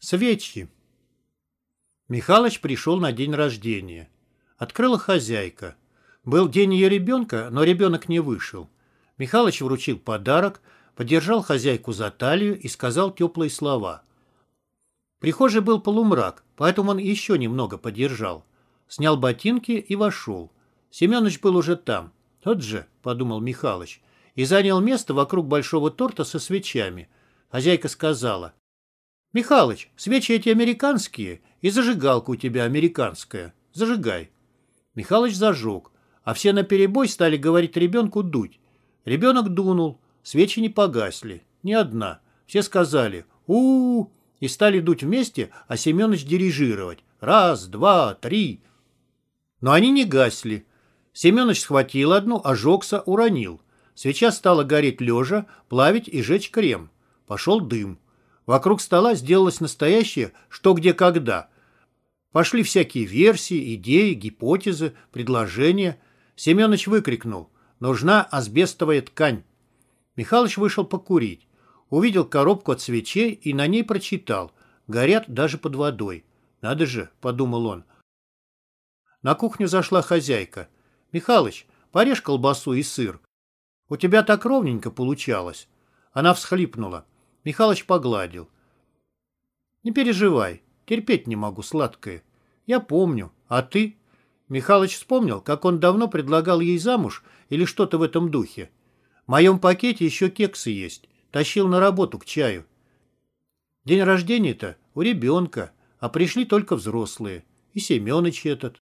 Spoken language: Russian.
Свечи. Михалыч пришел на день рождения. Открыла хозяйка. Был день ее ребенка, но ребенок не вышел. Михалыч вручил подарок, подержал хозяйку за талию и сказал теплые слова. Прихожий был полумрак, поэтому он еще немного подержал. Снял ботинки и вошел. Семенович был уже там. «Тот же», — подумал Михалыч, и занял место вокруг большого торта со свечами. Хозяйка сказала, «Михалыч, свечи эти американские, и зажигалка у тебя американская. Зажигай». Михалыч зажег, а все наперебой стали говорить ребенку дуть. Ребенок дунул, свечи не погасли, ни одна. Все сказали у, -у, -у и стали дуть вместе, а Семенович дирижировать. Раз, два, три. Но они не гасли. Семенович схватил одну, ожегся, уронил. Свеча стала гореть лежа, плавить и жечь крем. Пошел дым. Вокруг стола сделалось настоящее «что, где, когда». Пошли всякие версии, идеи, гипотезы, предложения. Семенович выкрикнул «Нужна асбестовая ткань». Михалыч вышел покурить. Увидел коробку от свечей и на ней прочитал «Горят даже под водой». «Надо же», — подумал он. На кухню зашла хозяйка. «Михалыч, порежь колбасу и сыр. У тебя так ровненько получалось». Она всхлипнула. Михалыч погладил. «Не переживай, терпеть не могу сладкое. Я помню. А ты?» Михалыч вспомнил, как он давно предлагал ей замуж или что-то в этом духе. В моем пакете еще кексы есть. Тащил на работу к чаю. День рождения-то у ребенка, а пришли только взрослые. И Семеныч этот.